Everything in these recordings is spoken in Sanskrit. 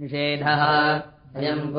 निषेधः। अयम्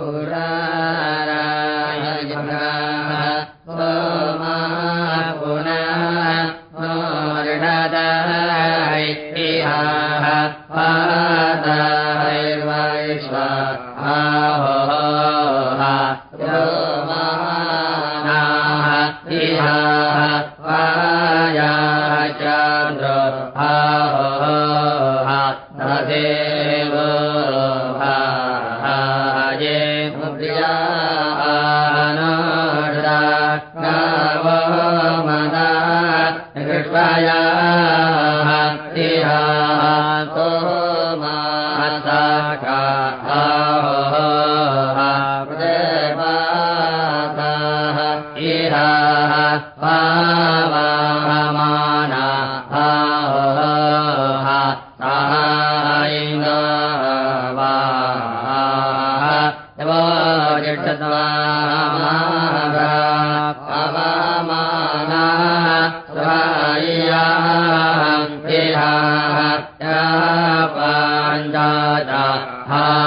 पुरारायजगा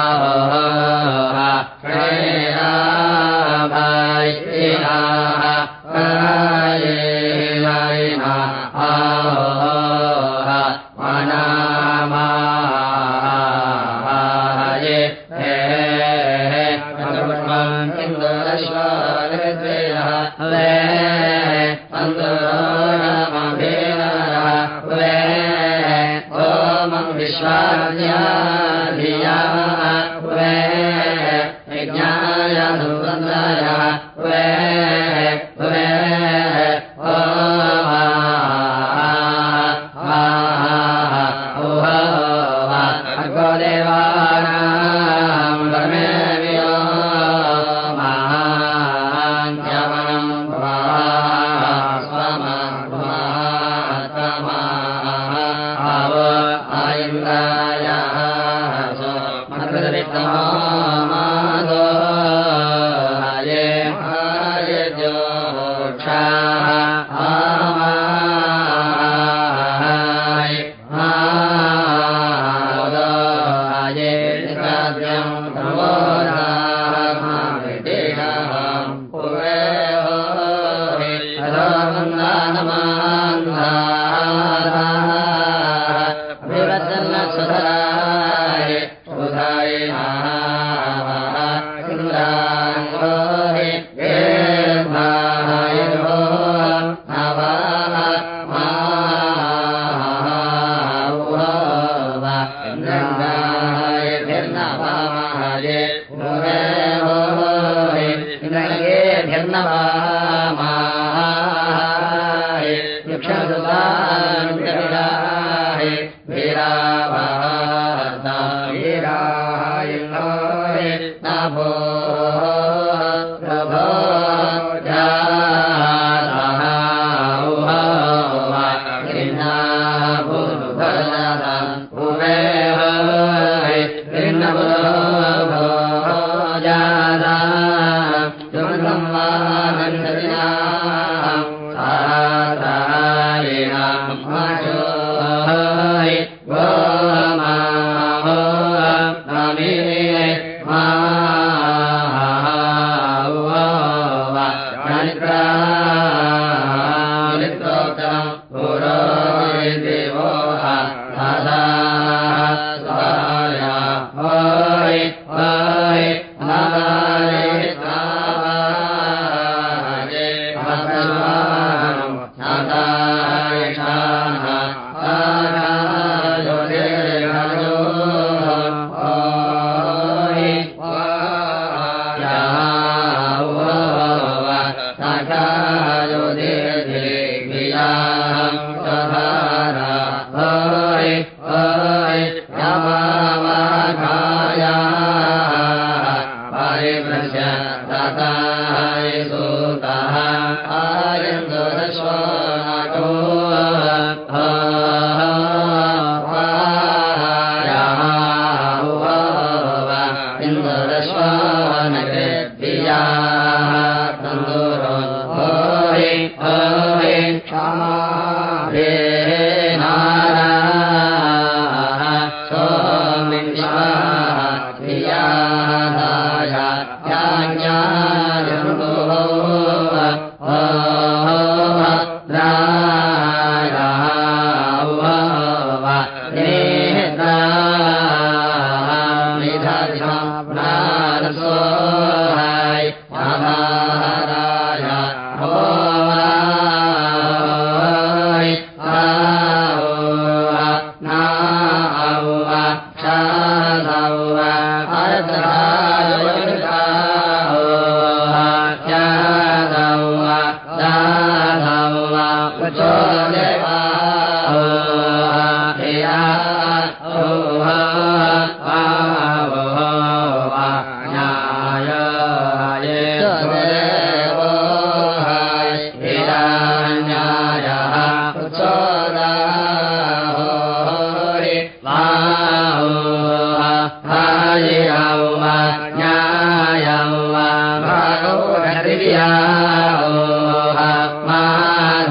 Amén.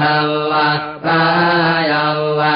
या वा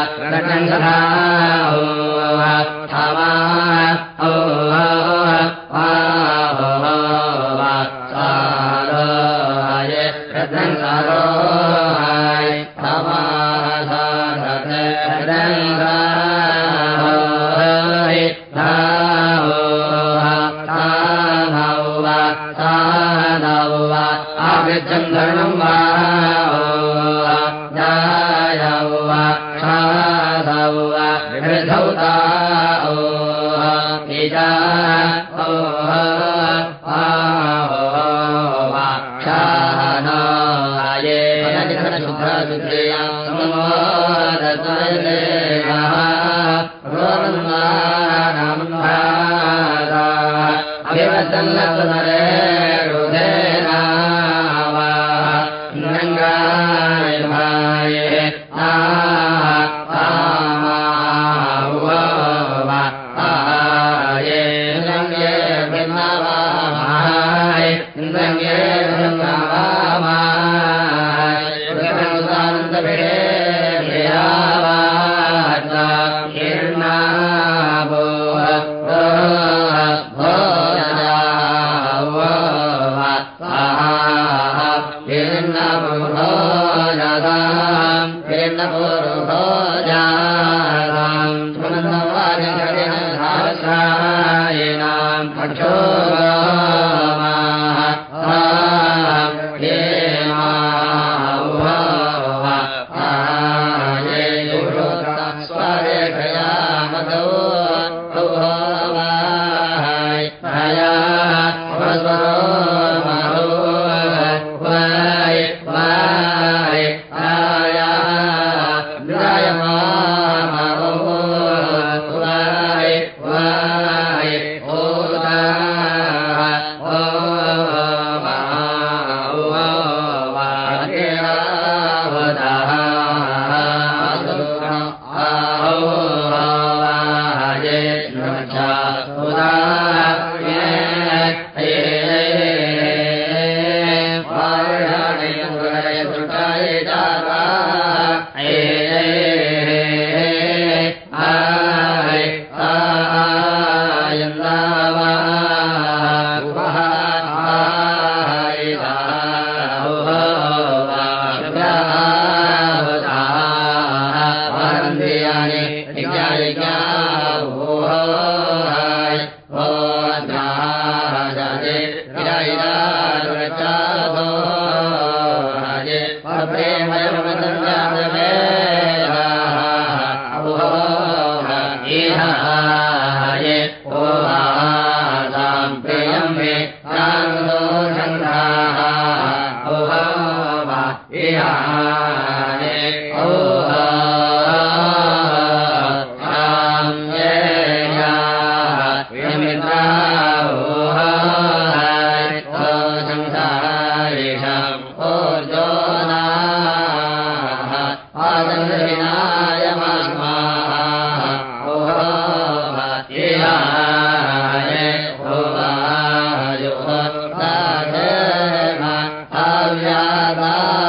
Oh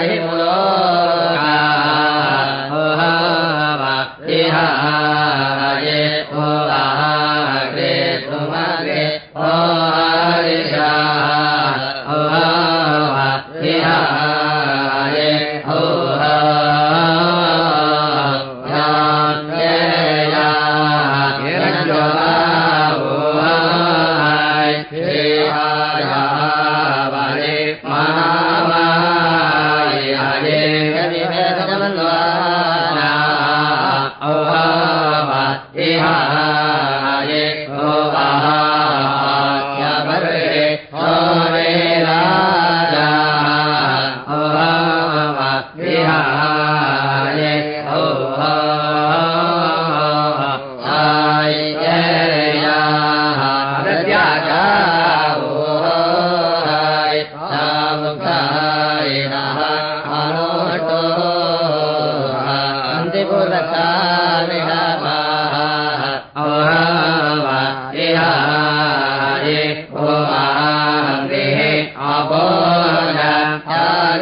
सुतस्य रथिनः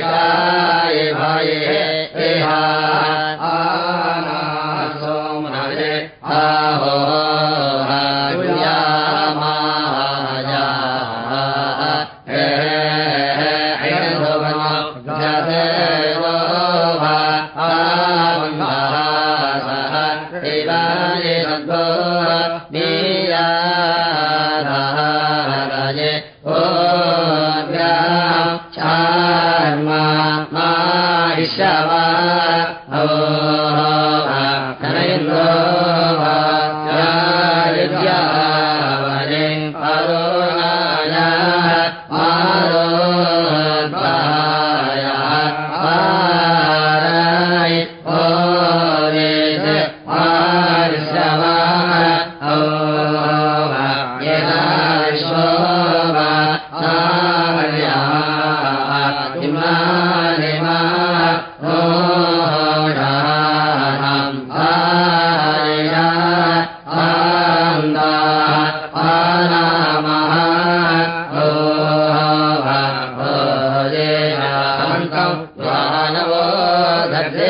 Pai.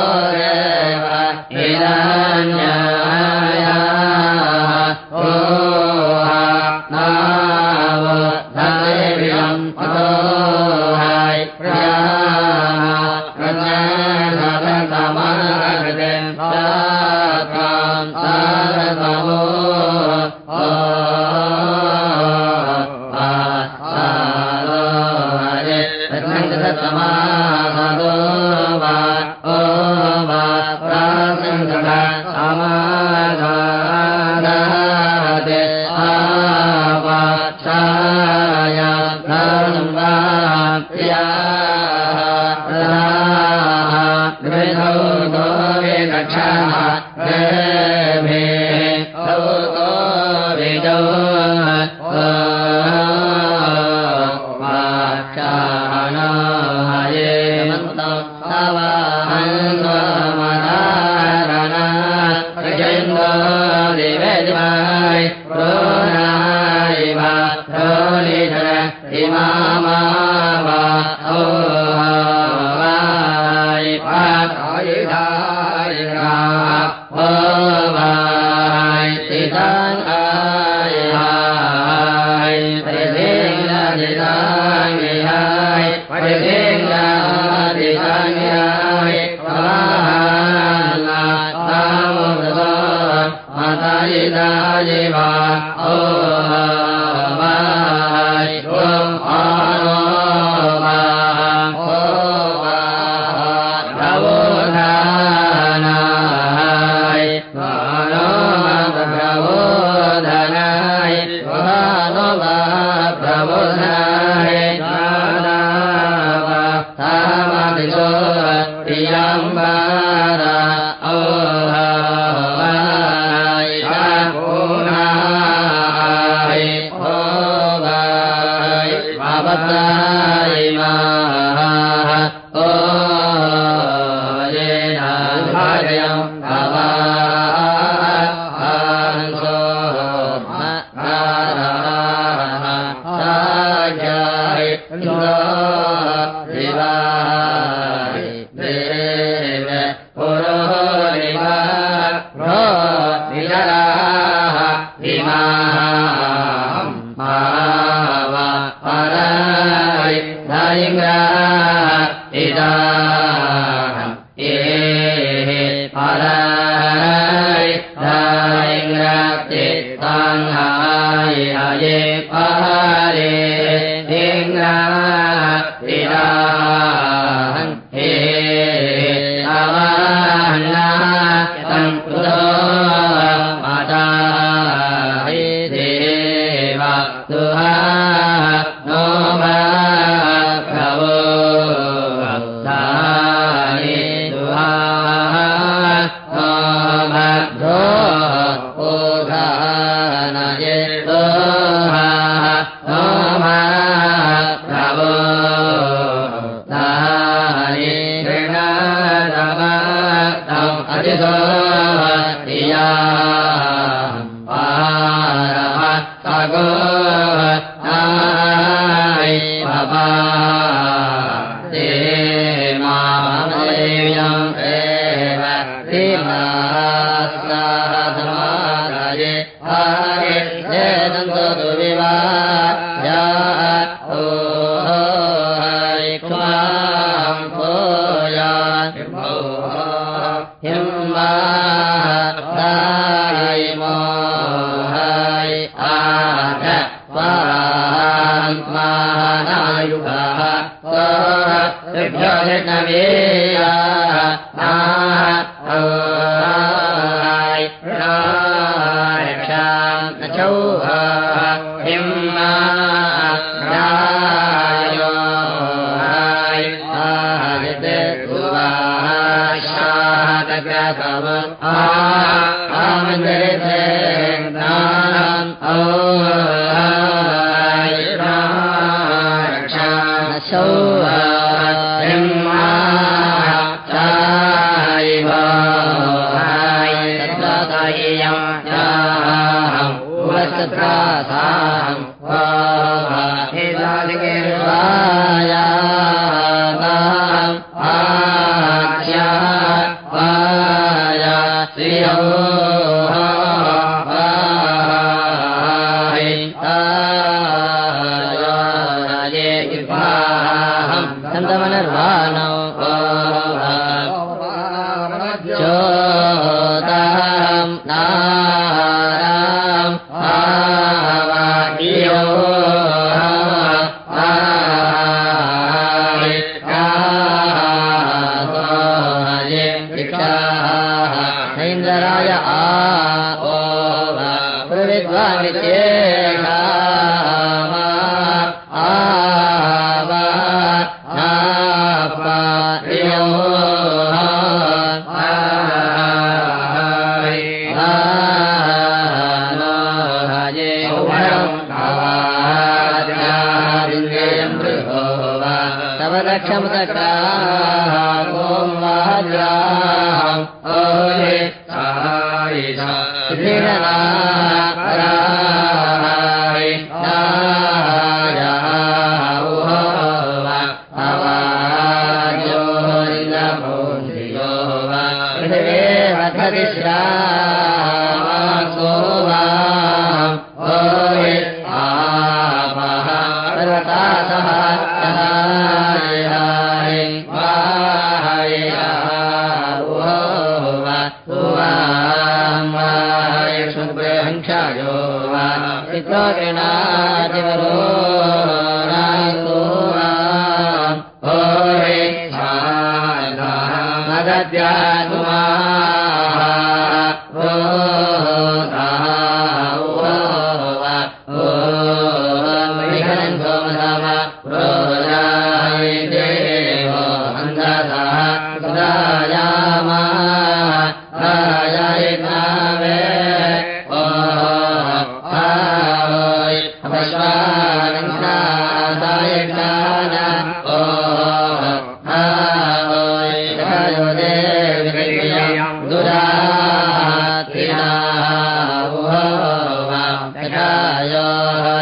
Hare आमन्दरे Vai.